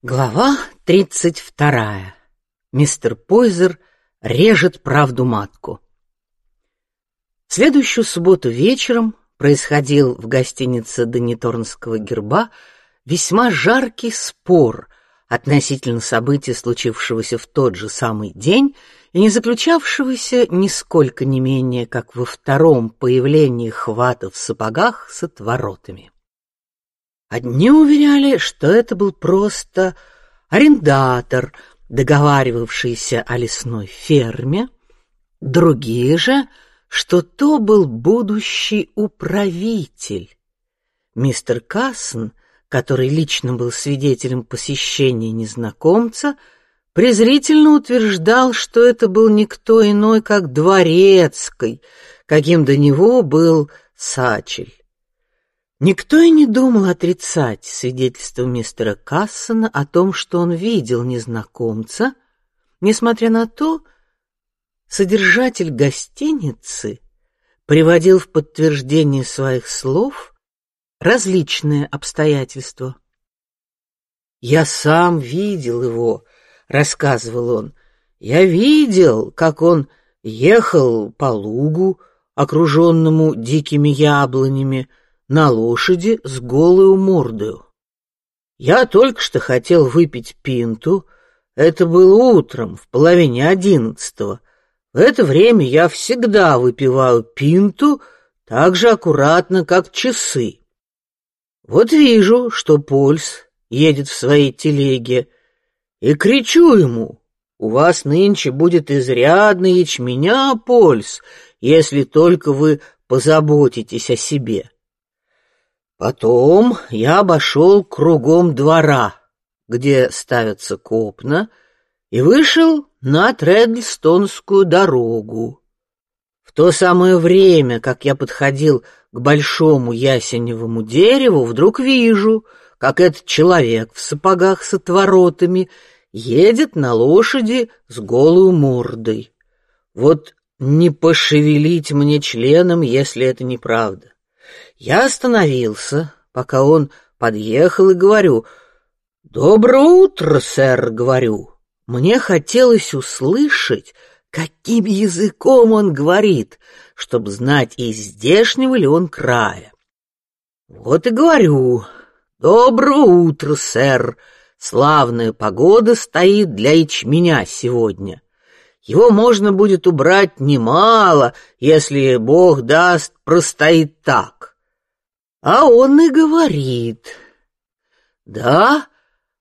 Глава тридцать вторая. Мистер Пойзер режет правду матку. Следующую субботу вечером происходил в гостинице Дониторнского герба весьма жаркий спор относительно события, случившегося в тот же самый день и не заключавшегося нисколько не менее, как во втором появлении хвата в сапогах с отворотами. Одни уверяли, что это был просто арендатор, договаривавшийся о лесной ферме, другие же, что то был будущий управитель. Мистер Кассен, который лично был свидетелем посещения незнакомца, презрительно утверждал, что это был никто иной, как дворецкий, каким до него был Сачель. Никто и не думал отрицать свидетельство мистера Кассона о том, что он видел незнакомца, несмотря на то, содержатель гостиницы приводил в подтверждение своих слов различные обстоятельства. Я сам видел его, рассказывал он. Я видел, как он ехал по лугу, окруженному дикими яблонями, на лошади с голую мордою. Я только что хотел выпить пинту. Это было утром, в половине одиннадцатого. В это время я всегда выпиваю пинту так же аккуратно, как часы. Вот вижу, что Польс едет в своей телеге, и кричу ему: "У вас нынче будет изрядно ячменя, Польс, если только вы позаботитесь о себе". Потом я обошел кругом двора, где ставятся копна, и вышел на Тредлстонскую дорогу. В то самое время, как я подходил к большому ясеневому дереву, вдруг вижу, как этот человек в сапогах с отворотами едет на лошади с голой мордой. Вот не пошевелить мне членом, если это неправда. Я остановился, пока он подъехал, и говорю: "Доброе утро, сэр", говорю. Мне хотелось услышать, каким языком он говорит, чтобы знать, из здешнего ли он края. Вот и говорю: "Доброе утро, сэр. Славная погода стоит для ячменя сегодня". Его можно будет убрать немало, если Бог даст, простоит так. А он и говорит: "Да,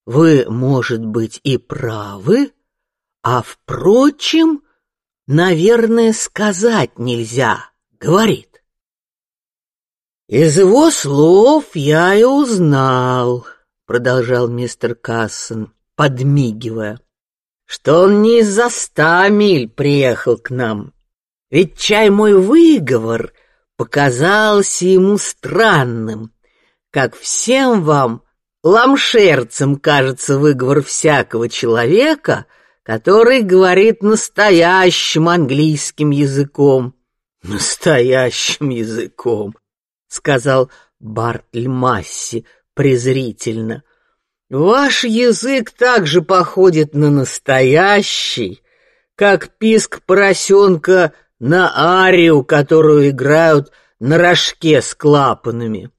вы, может быть, и правы, а впрочем, наверное, сказать нельзя", говорит. Из его слов я и узнал, продолжал мистер Кассен, подмигивая что он не из-за ста миль приехал к нам. Ведь чай мой выговор показался ему странным, как всем вам ламшерцам кажется выговор всякого человека, который говорит настоящим английским языком. Настоящим языком, сказал Бартль Масси презрительно. Ваш язык также походит на настоящий, как писк поросенка на арию, которую играют на рожке с клапанами.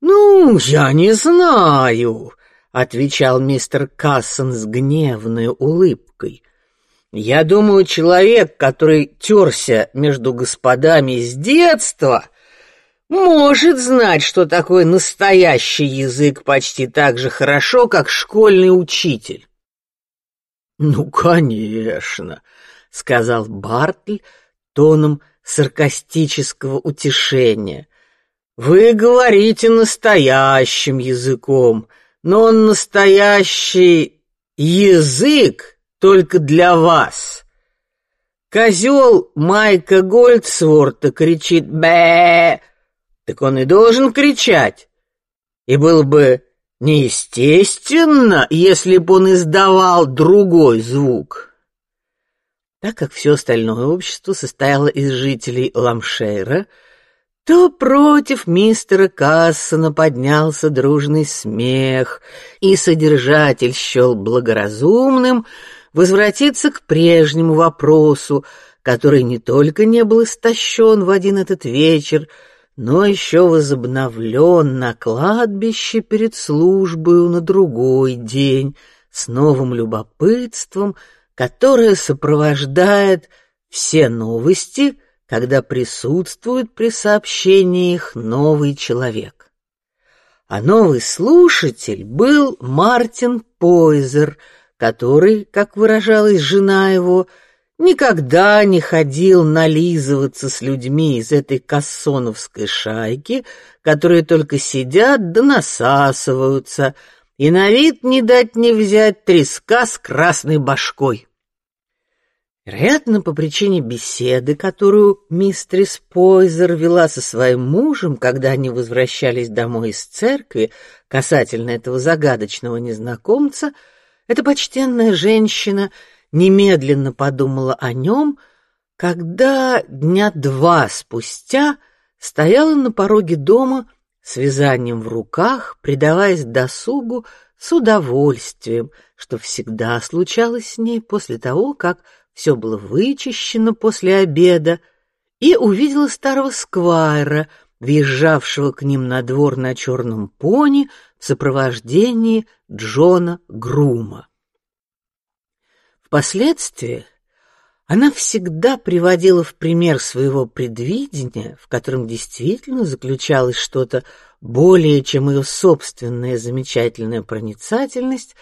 Ну, я не знаю, отвечал мистер Кассен с гневной улыбкой. Я думаю, человек, который терся между господами с детства, может знать, что такое настоящий язык почти так же хорошо, как школьный учитель. Ну, конечно, сказал Бартль тоном саркастического утешения. Вы говорите настоящим языком, но он настоящий язык только для вас. Козел Майка Гольдсворта кричит «бэ», так он и должен кричать. И было бы неестественно, если бы он издавал другой звук. Так как все остальное общество состояло из жителей Ламшейра, то против мистера Кассона поднялся дружный смех, и содержатель счел благоразумным возвратиться к прежнему вопросу, который не только не был истощен в один этот вечер, но еще возобновлен на кладбище перед службой на другой день с новым любопытством, которое сопровождает все новости, когда присутствует при сообщении их новый человек. А новый слушатель был Мартин Пойзер, который, как выражалась жена его, никогда не ходил нализываться с людьми из этой кассоновской шайки, которые только сидят да насасываются, и на вид не дать не взять треска с красной башкой. Вероятно, по причине беседы, которую мистрис Пойзер вела со своим мужем, когда они возвращались домой из церкви, касательно этого загадочного незнакомца, эта почтенная женщина немедленно подумала о нем, когда дня два спустя стояла на пороге дома с вязанием в руках, предаваясь досугу с удовольствием, что всегда случалось с ней после того, как все было вычищено после обеда, и увидела старого сквайра, въезжавшего к ним на двор на черном пони в сопровождении Джона Грума. Впоследствии она всегда приводила в пример своего предвидения, в котором действительно заключалось что-то более, чем ее собственная замечательная проницательность,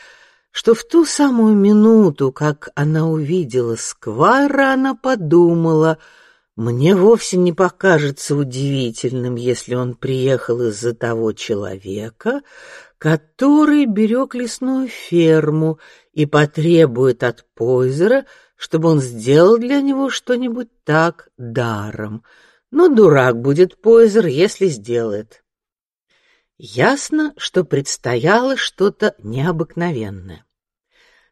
что в ту самую минуту, как она увидела Сквайра, она подумала, мне вовсе не покажется удивительным, если он приехал из-за того человека, который берег лесную ферму и потребует от Пойзера, чтобы он сделал для него что-нибудь так даром. Но дурак будет Пойзер, если сделает. Ясно, что предстояло что-то необыкновенное.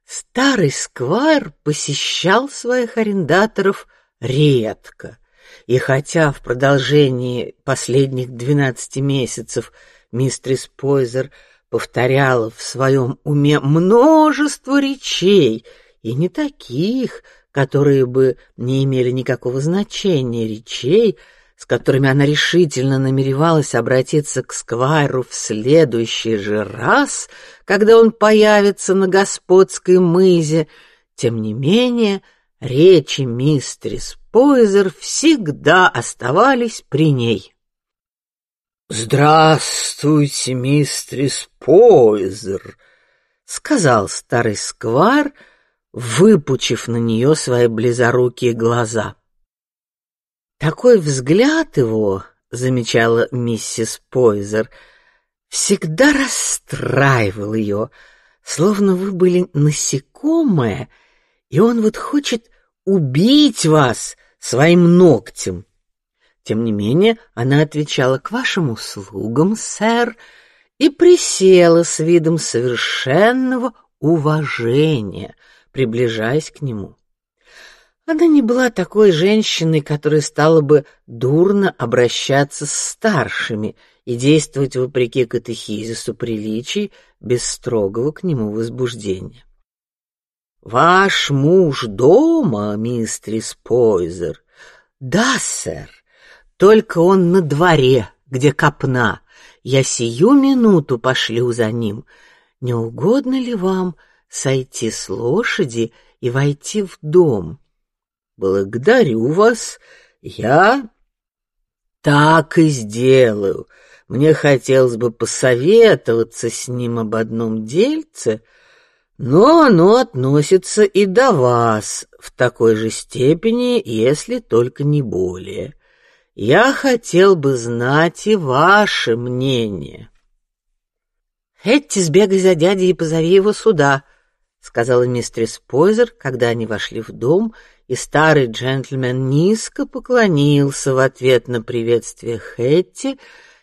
Старый сквайр посещал своих арендаторов редко, и хотя в продолжении последних двенадцати месяцев мистрис Пойзер повторяла в своем уме множество речей, и не таких, которые бы не имели никакого значения речей, с которыми она решительно намеревалась обратиться к Сквайру в следующий же раз, когда он появится на господской мызе, тем не менее речи мистрис Пойзер всегда оставались при ней. Здравствуйте, мистрис Пойзер, сказал старый сквайр, выпучив на нее свои близорукие глаза. Такой взгляд его, замечала миссис Пойзер, всегда расстраивал ее, словно вы были насекомое, и он вот хочет убить вас своим ногтем. Тем не менее, она отвечала к вашим услугам, сэр, и присела с видом совершенного уважения, приближаясь к нему. Она не была такой женщиной, которая стала бы дурно обращаться с старшими и действовать вопреки катехизису приличий без строгого к нему возбуждения. Ваш муж дома, мистрис Пойзер? Да, сэр. Только он на дворе, где копна. Я сию минуту пошлю за ним. Не угодно ли вам сойти с лошади и войти в дом? Благодарю вас. Я так и сделаю. Мне хотелось бы посоветоваться с ним об одном дельце, но оно относится и до вас в такой же степени, если только не более. Я хотел бы знать и ваше мнение. Этти сбегай за дядей и позови его сюда, сказала мистерис Пойзер, когда они вошли в дом и старый джентльмен низко поклонился в ответ на приветствие Хэтти,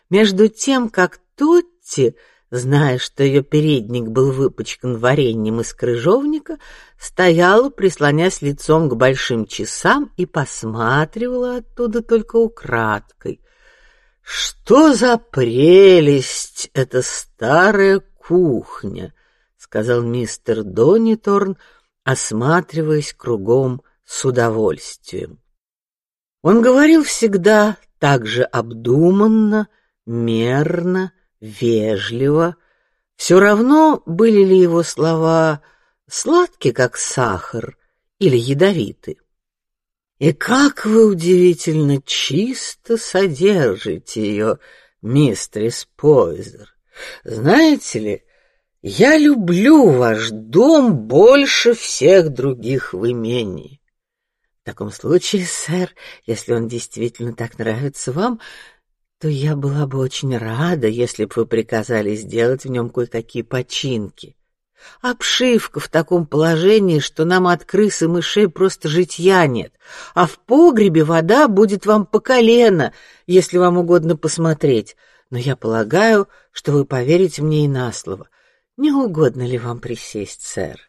между тем как Тотти, зная, что ее передник был выпачкан вареньем из крыжовника, стояла, прислонясь лицом к большим часам и посматривала оттуда только украдкой. Что за прелесть эта старая кухня, сказал мистер Дониторн, осматриваясь кругом с удовольствием. Он говорил всегда так же обдуманно, мерно, вежливо. Все равно были ли его слова сладкие, как сахар, или ядовиты. И как вы удивительно чисто содержите ее, мистерис Пойзер. Знаете ли, я люблю ваш дом больше всех других в имении. В таком случае, сэр, если он действительно так нравится вам, то я была бы очень рада, если бы вы приказали сделать в нем кое-какие починки. Обшивка в таком положении, что нам от крыс и мышей просто житья нет, а в погребе вода будет вам по колено, если вам угодно посмотреть. Но я полагаю, что вы поверите мне и на слово. Не угодно ли вам присесть, сэр?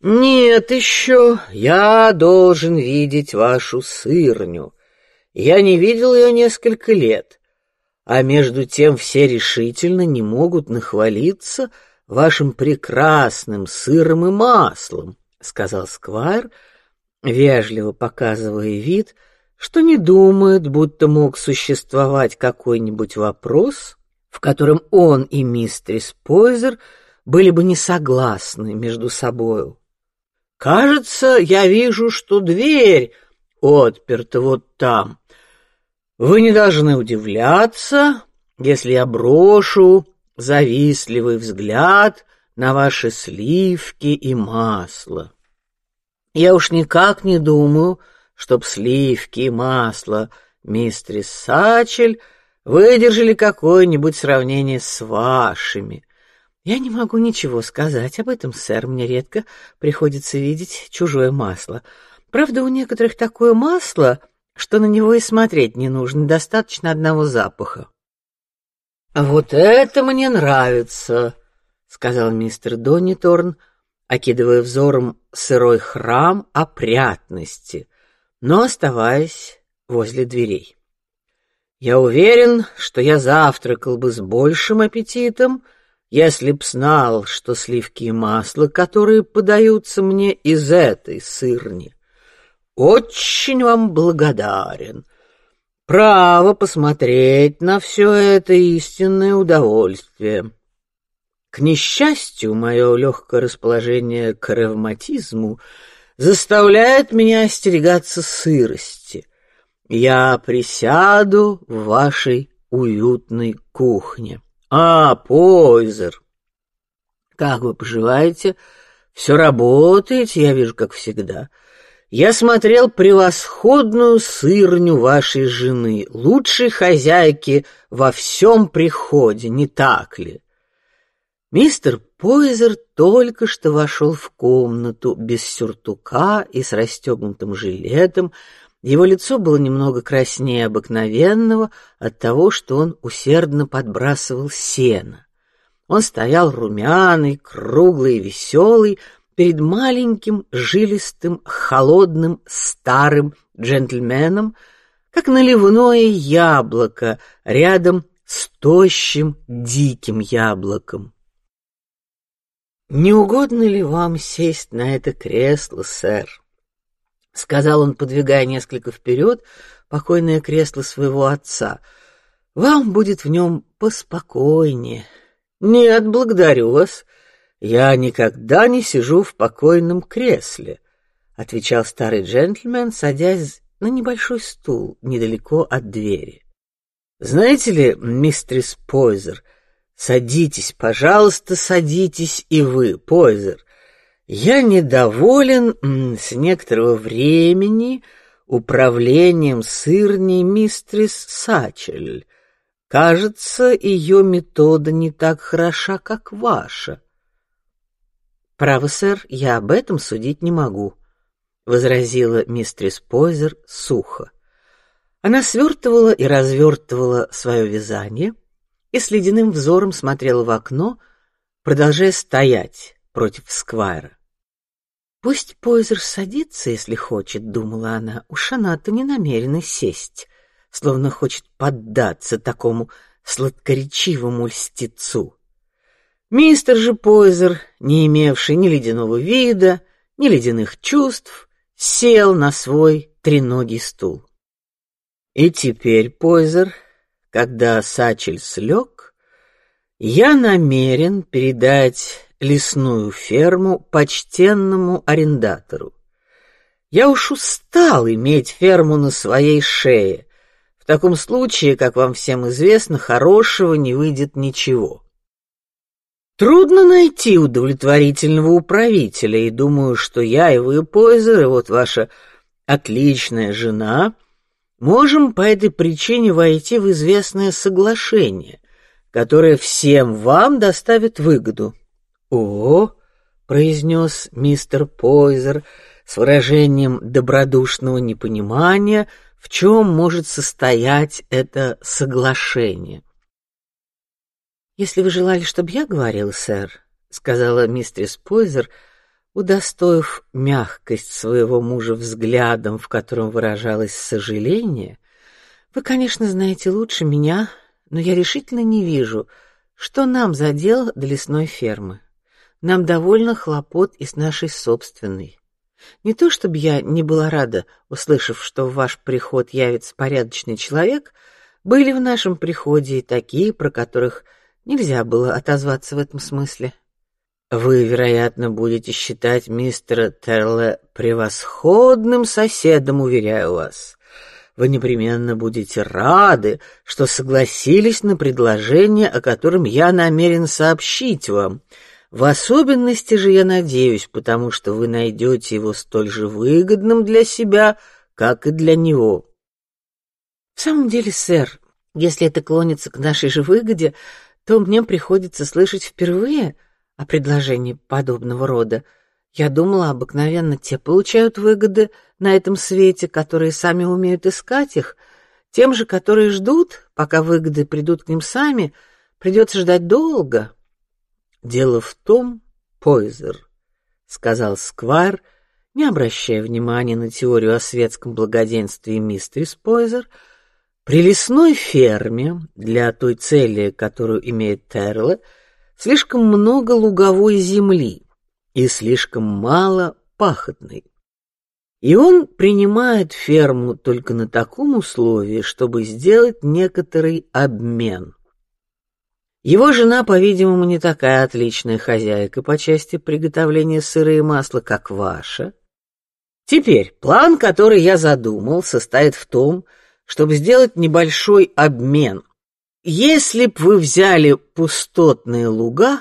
Нет еще. Я должен видеть вашу сырню. Я не видел ее несколько лет, а между тем все решительно не могут нахвалиться вашим прекрасным сыром и маслом, сказал Сквайр, вежливо показывая вид, что не думает, будто мог существовать какой-нибудь вопрос, в котором он и мистерис Пойзер были бы не согласны между собою. Кажется, я вижу, что дверь отперта вот там. Вы не должны удивляться, если я брошу завистливый взгляд на ваши сливки и масло. Я уж никак не думаю, чтоб сливки и масло мистерис Сачель выдержали какое-нибудь сравнение с вашими. Я не могу ничего сказать об этом, сэр. Мне редко приходится видеть чужое масло. Правда, у некоторых такое масло, что на него и смотреть не нужно, достаточно одного запаха. Вот это мне нравится, сказал мистер Дониторн, окидывая взором сырой храм опрятности, но оставаясь возле дверей. Я уверен, что я завтракал бы с большим аппетитом, если б знал, что сливки и масло, которые подаются мне из этой сырни, очень вам благодарен. Право посмотреть на все это истинное удовольствие. К несчастью, мое легкое расположение к ревматизму заставляет меня остерегаться сырости — я присяду в вашей уютной кухне. А, Пойзер, как вы поживаете? Все работаете, я вижу, как всегда. Я смотрел превосходную сырню вашей жены, лучшей хозяйки во всем приходе, не так ли? Мистер Пойзер только что вошел в комнату без сюртука и с расстегнутым жилетом, его лицо было немного краснее обыкновенного от того, что он усердно подбрасывал сено. Он стоял румяный, круглый и веселый перед маленьким, жилистым, холодным, старым джентльменом, как наливное яблоко рядом с тощим, диким яблоком. Не угодно ли вам сесть на это кресло, сэр? сказал он, подвигая несколько вперед покойное кресло своего отца. Вам будет в нем поспокойнее. Нет, благодарю вас. Я никогда не сижу в покойном кресле, отвечал старый джентльмен, садясь на небольшой стул недалеко от двери. Знаете ли, мистерис Пойзер, садитесь, пожалуйста, садитесь и вы, Пойзер. Я недоволен с некоторого времени управлением сырней мистрис Сачель. Кажется, ее метода не так хороша, как ваша. Право, сэр, я об этом судить не могу, возразила мистрис Пойзер сухо. Она свертывала и развертывала свое вязание и с ледяным взором смотрела в окно, продолжая стоять против Сквайра. Пусть Пойзер садится, если хочет, думала она. Уж она-то не намерена сесть словно хочет поддаться такому сладкоречивому льстецу. Мистер же Пойзер, не имевший ни ледяного вида, ни ледяных чувств, сел на свой треногий стул. И теперь, Пойзер, когда Сачель слег, я намерен передать лесную ферму почтенному арендатору. Я уж устал иметь ферму на своей шее. В таком случае, как вам всем известно, хорошего не выйдет ничего. Трудно найти удовлетворительного управителя, и думаю, что я и вы, Пойзер, и вот ваша отличная жена, можем по этой причине войти в известное соглашение, которое всем вам доставит выгоду. О, произнес мистер Пойзер с выражением добродушного непонимания, в чем может состоять это соглашение. Если вы желали, чтобы я говорил, сэр, сказала мистерис Пойзер, удостоив мягкость своего мужа взглядом, в котором выражалось сожаление, вы, конечно, знаете лучше меня, но я решительно не вижу, что нам за дело до лесной фермы. Нам довольно хлопот и с нашей собственной. Не то чтобы я не была рада, услышав, что в ваш приход явится порядочный человек, были в нашем приходе и такие, про которых Нельзя было отозваться в этом смысле. Вы, вероятно, будете считать мистера Терла превосходным соседом, уверяю вас. Вы непременно будете рады, что согласились на предложение, о котором я намерен сообщить вам. В особенности же я надеюсь, потому что вы найдете его столь же выгодным для себя, как и для него. В самом деле, сэр, если это клонится к нашей же выгоде, то мне приходится слышать впервые о предложении подобного рода. Я думала, обыкновенно те получают выгоды на этом свете, которые сами умеют искать их, тем же, которые ждут, пока выгоды придут к ним сами, придется ждать долго. Дело в том, Пойзер, сказал Сквайр, не обращая внимания на теорию о светском благоденствии мистерис Пойзер, — при лесной ферме для той цели, которую имеет Терла, слишком много луговой земли и слишком мало пахотной. И он принимает ферму только на таком условии, чтобы сделать некоторый обмен. Его жена, по-видимому, не такая отличная хозяйка по части приготовления сыра и масла, как ваша. Теперь план, который я задумал, состоит в том, чтобы сделать небольшой обмен. Если б вы взяли пустотные луга,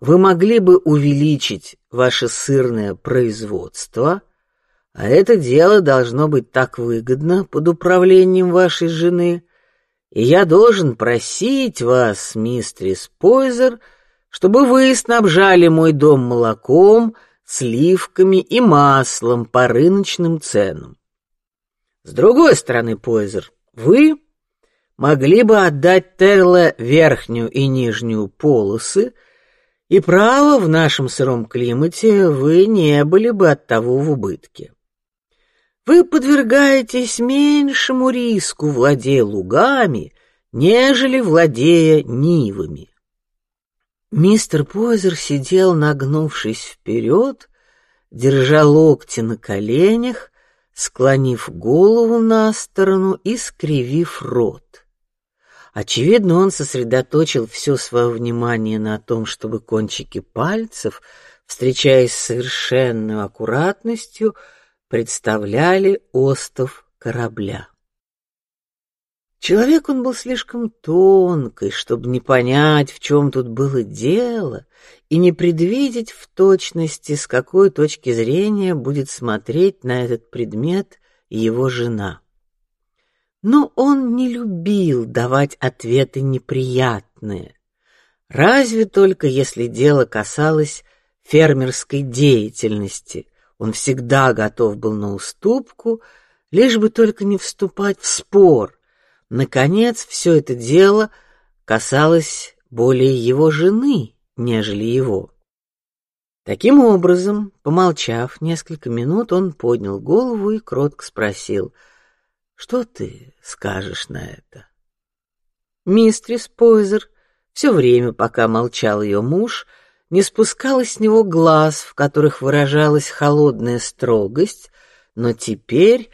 вы могли бы увеличить ваше сырное производство, а это дело должно быть так выгодно под управлением вашей жены. И я должен просить вас, мистерис Пойзер, чтобы вы снабжали мой дом молоком, сливками и маслом по рыночным ценам. С другой стороны, Пойзер, вы могли бы отдать Терле верхнюю и нижнюю полосы, и право в нашем сыром климате вы не были бы от того в убытке. Вы подвергаетесь меньшему риску, владея лугами, нежели владея нивами. Мистер Пойзер сидел, нагнувшись вперед, держа локти на коленях склонив голову на сторону и скривив рот. Очевидно, он сосредоточил все свое внимание на том, чтобы кончики пальцев, встречаясь с совершенной аккуратностью, представляли остов корабля. Человек он был слишком тонкий, чтобы не понять, в чем тут было дело, и не предвидеть в точности, с какой точки зрения будет смотреть на этот предмет его жена. Но он не любил давать ответы неприятные, разве только если дело касалось фермерской деятельности. Он всегда готов был на уступку, лишь бы только не вступать в спор Наконец, все это дело касалось более его жены, нежели его. Таким образом, помолчав несколько минут, он поднял голову и кротко спросил: Что ты скажешь на это? Мистрис Пойзер все время, пока молчал ее муж, не спускала с него глаз, в которых выражалась холодная строгость, но теперь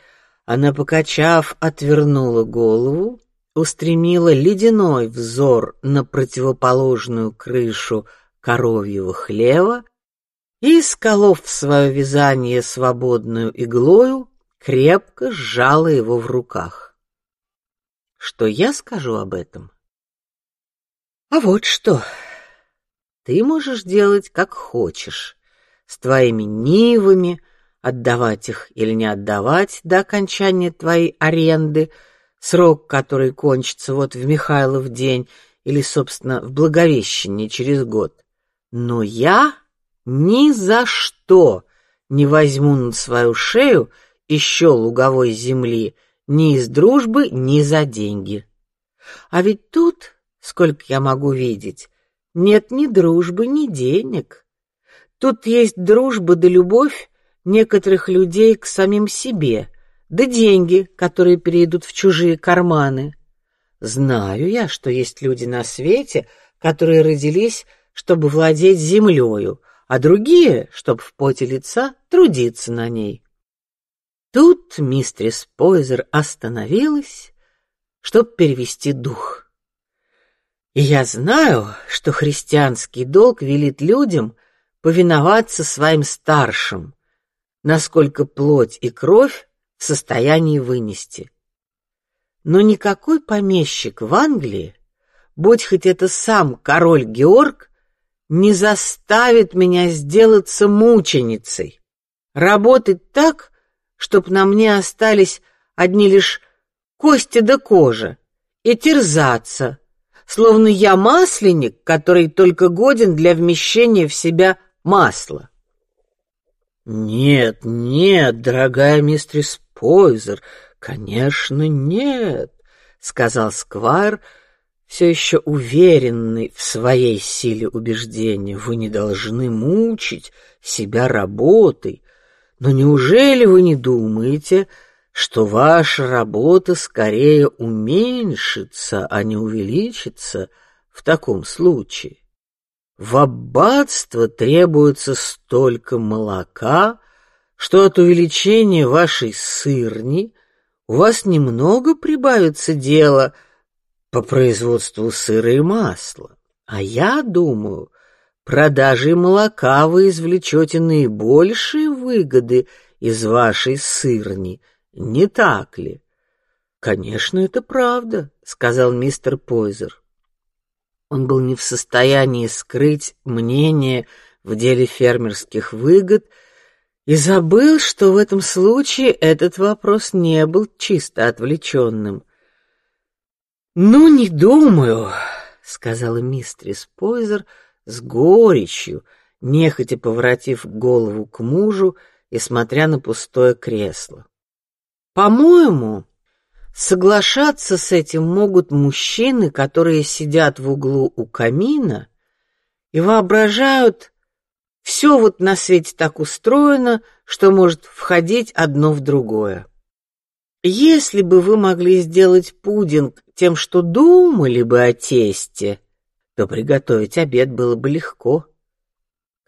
она, покачав, отвернула голову, устремила ледяной взор на противоположную крышу коровьего хлева и, сколов свое вязание свободную иглою, крепко сжала его в руках. Что я скажу об этом? А вот что. Ты можешь делать как хочешь с твоими нивами, отдавать их или не отдавать до окончания твоей аренды, срок который кончится вот в Михайлов день или, собственно, в Благовещение через год. Но я ни за что не возьму на свою шею еще луговой земли ни из дружбы, ни за деньги. А ведь тут, сколько я могу видеть, нет ни дружбы, ни денег. Тут есть дружба да любовь некоторых людей к самим себе, да деньги, которые перейдут в чужие карманы. Знаю я, что есть люди на свете, которые родились, чтобы владеть землею, а другие, чтобы в поте лица трудиться на ней. Тут мистрис Пойзер остановилась, чтобы перевести дух. И я знаю, что христианский долг велит людям повиноваться своим старшим, насколько плоть и кровь в состоянии вынести. Но никакой помещик в Англии, будь хоть это сам король Георг, не заставит меня сделаться мученицей, работать так, чтоб на мне остались одни лишь кости да кожа, и терзаться, словно я масленик, который только годен для вмещения в себя масла. Нет, нет, дорогая мистерис Пойзер, конечно, нет, сказал Сквайр, все еще уверенный в своей силе убеждения. Вы не должны мучить себя работой. Но неужели вы не думаете, что ваша работа скорее уменьшится, а не увеличится в таком случае? В аббатство требуется столько молока, что от увеличения вашей сырни у вас немного прибавится дела — по производству сыра и масла. А я думаю, продажей молока вы извлечете наибольшие выгоды из вашей сырни, не так ли? Конечно, это правда, сказал мистер Пойзер. Он был не в состоянии скрыть мнение в деле фермерских выгод и забыл, что в этом случае этот вопрос не был чисто отвлеченным. Ну не думаю, сказала мистрис Пойзер с горечью, нехотя поворотив голову к мужу и смотря на пустое кресло. По-моему, соглашаться с этим могут мужчины, которые сидят в углу у камина и воображают, все вот на свете так устроено, что может входить одно в другое. Если бы вы могли сделать пудинг тем, что думали бы о тесте, то приготовить обед было бы легко.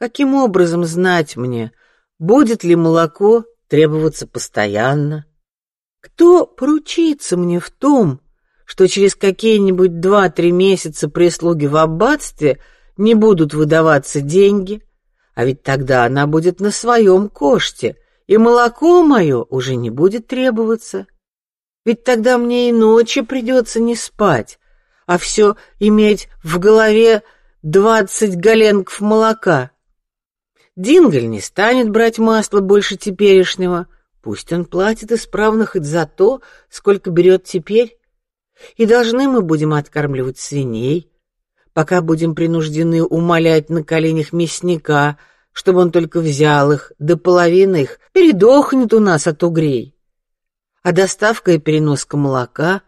Каким образом знать мне, будет ли молоко требоваться постоянно? Кто поручится мне в том, что через какие-нибудь два-три месяца прислуги в аббатстве не будут выдаваться деньги, а ведь тогда она будет на своем коште, и молоко мое уже не будет требоваться. Ведь тогда мне и ночи придется не спать, а все иметь в голове двадцать галенков молока. Дингль не станет брать масло больше теперешнего, пусть он платит исправно хоть за то, сколько берет теперь. И должны мы будем откармливать свиней, пока будем принуждены умолять на коленях мясника, чтобы он только взял их, до половины их передохнет у нас от угрей а доставка и переноска молока,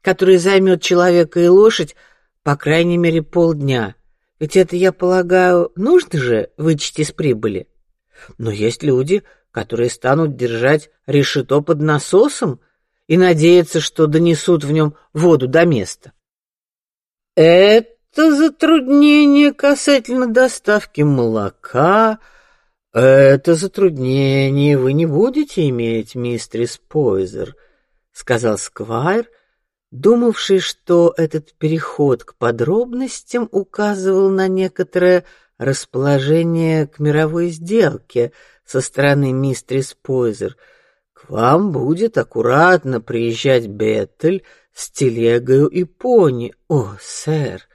который займет человека и лошадь по крайней мере полдня. Ведь это, я полагаю, нужно же вычесть из прибыли. Но есть люди, которые станут держать решето под насосом и надеяться, что донесут в нем воду до места. Это затруднение касательно доставки молока. Это затруднение вы не будете иметь, мистер Пойзер, сказал Сквайр, думавший, что этот переход к подробностям указывал на некоторое расположение к мировой сделке со стороны мистерис Пойзер. К вам будет аккуратно приезжать Беттель с телегою и пони. О, сэр,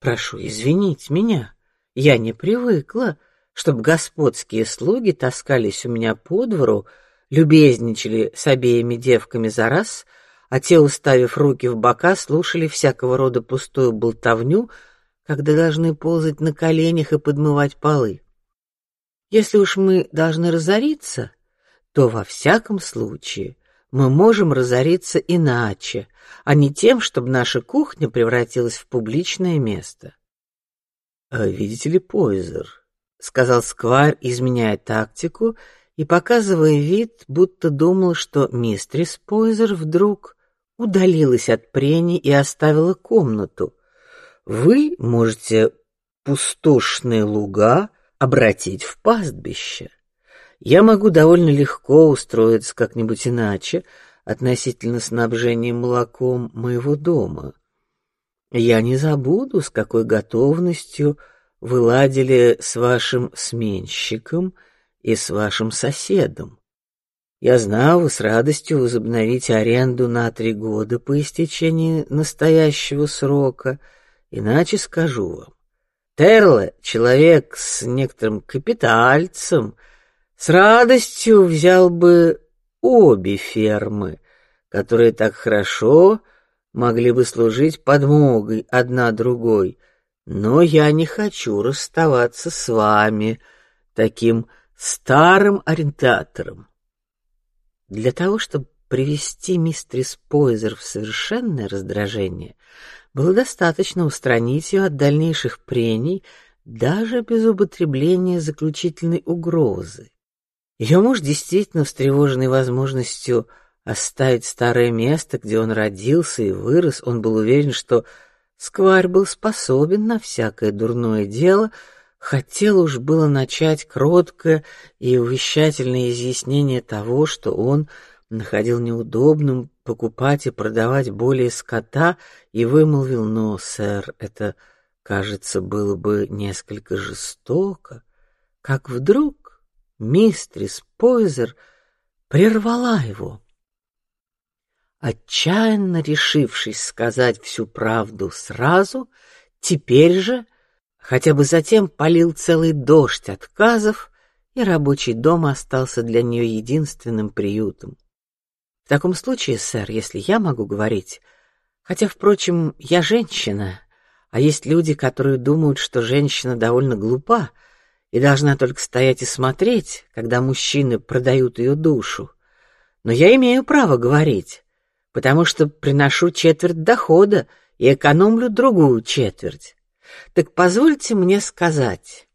прошу извинить меня, я не привыкла, чтобы господские слуги таскались у меня по двору, любезничали с обеими девками за раз, а те, уставив руки в бока, слушали всякого рода пустую болтовню, когда должны ползать на коленях и подмывать полы. Если уж мы должны разориться, то во всяком случае мы можем разориться иначе, а не тем, чтобы наша кухня превратилась в публичное место. А видите ли, Пойзер, сказал Сквайр, изменяя тактику и показывая вид, будто думал, что мистрис Пойзер вдруг удалилась от прений и оставила комнату. Вы можете пустошные луга обратить в пастбище. Я могу довольно легко устроиться как-нибудь иначе относительно снабжения молоком моего дома. Я не забуду, с какой готовностью вы ладили с вашим сменщиком и с вашим соседом. Я знаю, вы с радостью возобновите аренду на три года по истечении настоящего срока. Иначе скажу вам, Терле, человек с некоторым капитальцем, с радостью взял бы обе фермы, которые так хорошо могли бы служить подмогой одна другой. Но я не хочу расставаться с вами, таким старым арендатором. Для того, чтобы привести мистерис Пойзер в совершенное раздражение, было достаточно устранить ее от дальнейших прений, даже без употребления заключительной угрозы. Ее муж действительно встревоженный возможностью оставить старое место, где он родился и вырос, он был уверен, что Скварь был способен на всякое дурное дело, хотел уж было начать кроткое и увещательное изъяснение того, что он находил неудобным покупать и продавать более скота, и вымолвил: "Но, сэр, это, кажется, было бы несколько жестоко". Как вдруг мистрис Пойзер прервала его. Отчаянно решившись сказать всю правду сразу, теперь же, хотя бы затем полил целый дождь отказов, и рабочий дом остался для нее единственным приютом. В таком случае, сэр, если я могу говорить, хотя, впрочем, я женщина, а есть люди, которые думают, что женщина довольно глупа и должна только стоять и смотреть, когда мужчины продают ее душу. Но я имею право говорить, потому что приношу четверть дохода и экономлю другую четверть. Так позвольте мне сказать,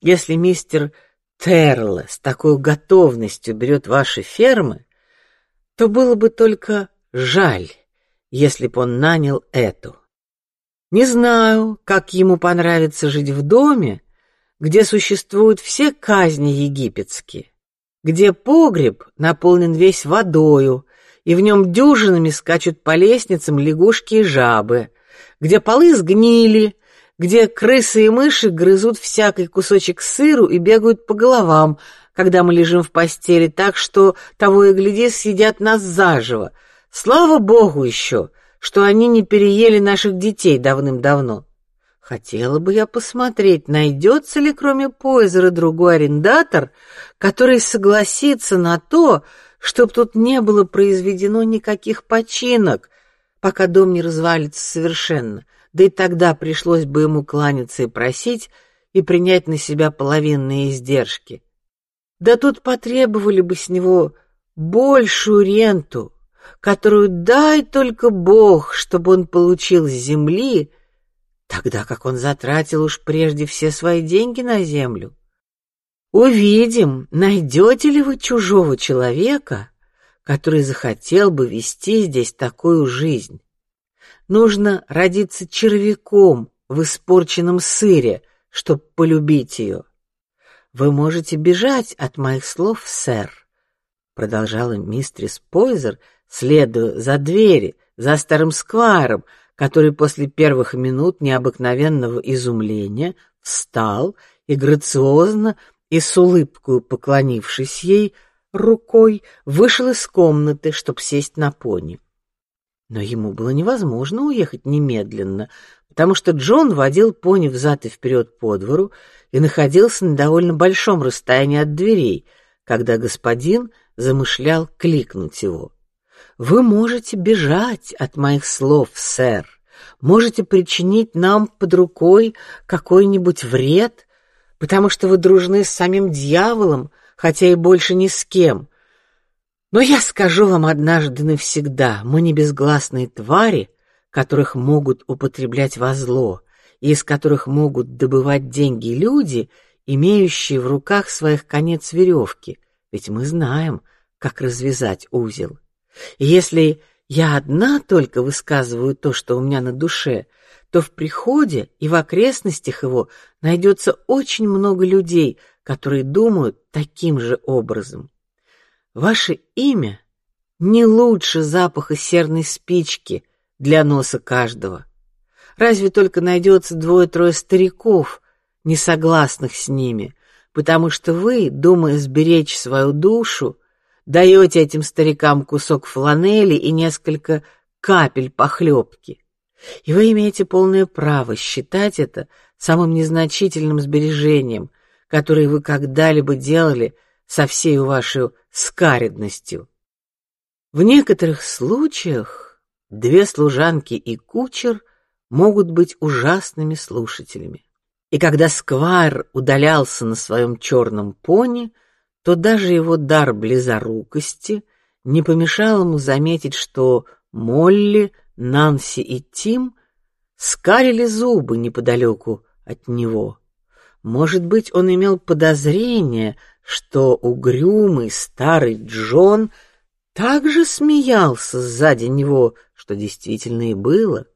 если мистер Терле с такой готовностью берет ваши фермы, то было бы только жаль, если б он нанял эту. Не знаю, как ему понравится жить в доме, где существуют все казни египетские, где погреб наполнен весь водою, и в нем дюжинами скачут по лестницам лягушки и жабы, где полы сгнили, где крысы и мыши грызут всякий кусочек сыру и бегают по головам, когда мы лежим в постели, так что того и гляди съедят нас заживо. Слава богу еще, что они не переели наших детей давным-давно. Хотела бы я посмотреть, найдется ли кроме Пойзера другой арендатор, который согласится на то, чтоб тут не было произведено никаких починок, пока дом не развалится совершенно. Да и тогда пришлось бы ему кланяться и просить и принять на себя половинные издержки. Да тут потребовали бы с него большую ренту, которую дай только Бог, чтобы он получил с земли, тогда как он затратил уж прежде все свои деньги на землю. Увидим, найдете ли вы чужого человека, который захотел бы вести здесь такую жизнь. Нужно родиться червяком в испорченном сыре, чтобы полюбить ее. Вы можете бежать от моих слов, сэр, продолжала мистрис Пойзер, следуя за двери, за старым сквайром, который после первых минут необыкновенного изумления встал и грациозно и с улыбкой поклонившись ей рукой, вышел из комнаты, чтобы сесть на пони. Но ему было невозможно уехать немедленно, потому что Джон водил пони взад и вперед по двору и находился на довольно большом расстоянии от дверей, когда господин замышлял кликнуть его. Вы можете бежать от моих слов, сэр, можете причинить нам под рукой какой-нибудь вред, потому что вы дружны с самим дьяволом, хотя и больше ни с кем. Но я скажу вам однажды навсегда: мы не безгласные твари, которых могут употреблять во зло из которых могут добывать деньги люди, имеющие в руках своих конец веревки, ведь мы знаем, как развязать узел. И если я одна только высказываю то, что у меня на душе, то в приходе и в окрестностях его найдется очень много людей, которые думают таким же образом. Ваше имя не лучше запаха серной спички для носа каждого. Разве только найдется двое-трое стариков, не согласных с ними, потому что вы, думая сберечь свою душу, даете этим старикам кусок фланели и несколько капель похлебки. И вы имеете полное право считать это самым незначительным сбережением, которое вы когда-либо делали со всей вашей скаредностью. В некоторых случаях две служанки и кучер могут быть ужасными слушателями. И когда Сквайр удалялся на своем черном пони, то даже его дар близорукости не помешал ему заметить, что Молли, Нанси и Тим скалили зубы неподалеку от него. Может быть, он имел подозрение, что угрюмый старый Джон также смеялся сзади него, что действительно и было.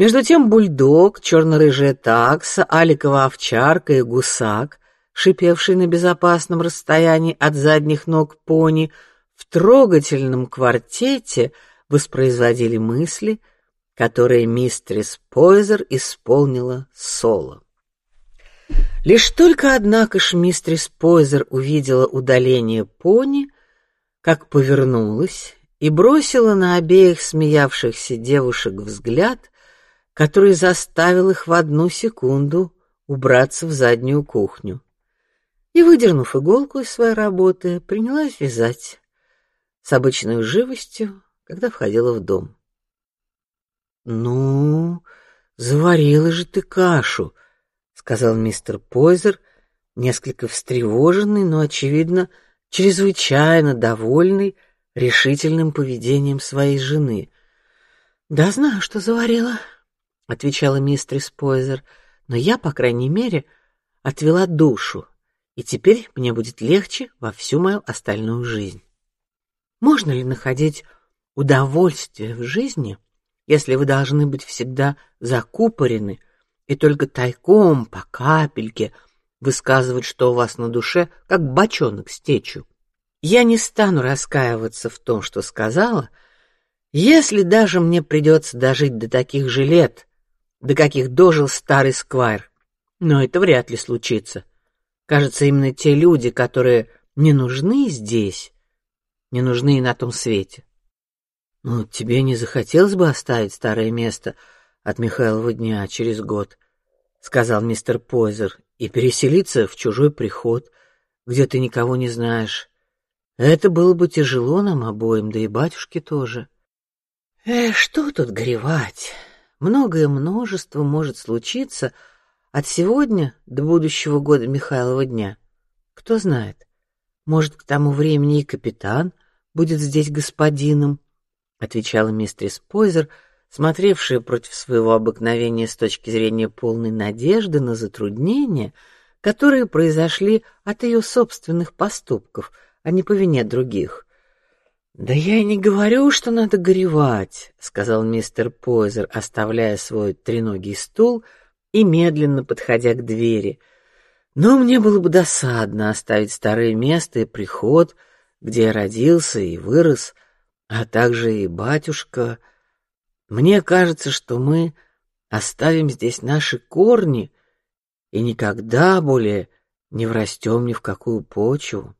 Между тем бульдог, черно-рыжая такса, аликова овчарка и гусак шипевший на безопасном расстоянии от задних ног пони, в трогательном квартете воспроизводили мысли, которые мистерис Пойзер исполнила соло. Лишь только, однако ж, мистерис Пойзер увидела удаление пони, как повернулась и бросила на обеих смеявшихся девушек взгляд, который заставил их в одну секунду убраться в заднюю кухню и, выдернув иголку из своей работы, принялась вязать с обычной живостью, когда входила в дом. Ну, заварила же ты кашу, сказал мистер Пойзер, несколько встревоженный, но очевидно чрезвычайно довольный решительным поведением своей жены. Да знаю, что заварила, отвечала мистерис Пойзер, но я, по крайней мере, отвела душу и теперь мне будет легче во всю мою остальную жизнь. Можно ли находить удовольствие в жизни, если вы должны быть всегда закупорены и только тайком по капельке высказывать, что у вас на душе, как бочонок с течью? Я не стану раскаиваться в том, что сказала, если даже мне придется дожить до таких же лет, до каких дожил старый сквайр, но это вряд ли случится. Кажется, именно те люди, которые не нужны здесь, не нужны и на том свете. Ну, тебе не захотелось бы оставить старое место от Михайлова дня через год, сказал мистер Пойзер, и переселиться в чужой приход, где ты никого не знаешь. Это было бы тяжело нам обоим, да и батюшке тоже. Э, что тут горевать? Многое множество может случиться от сегодня до будущего года Михайлова дня. Кто знает? Может, к тому времени и капитан будет здесь господином, отвечала мистерис Пойзер, смотревшая против своего обыкновения с точки зрения полной надежды на затруднения, которые произошли от ее собственных поступков, а не по вине других. Да я и не говорю, что надо горевать, сказал мистер Пойзер, оставляя свой треногий стул и медленно подходя к двери. Но мне было бы досадно оставить старое место и приход, где я родился и вырос, а также и батюшка. Мне кажется, что мы оставим здесь наши корни и никогда более не врастем ни в какую почву.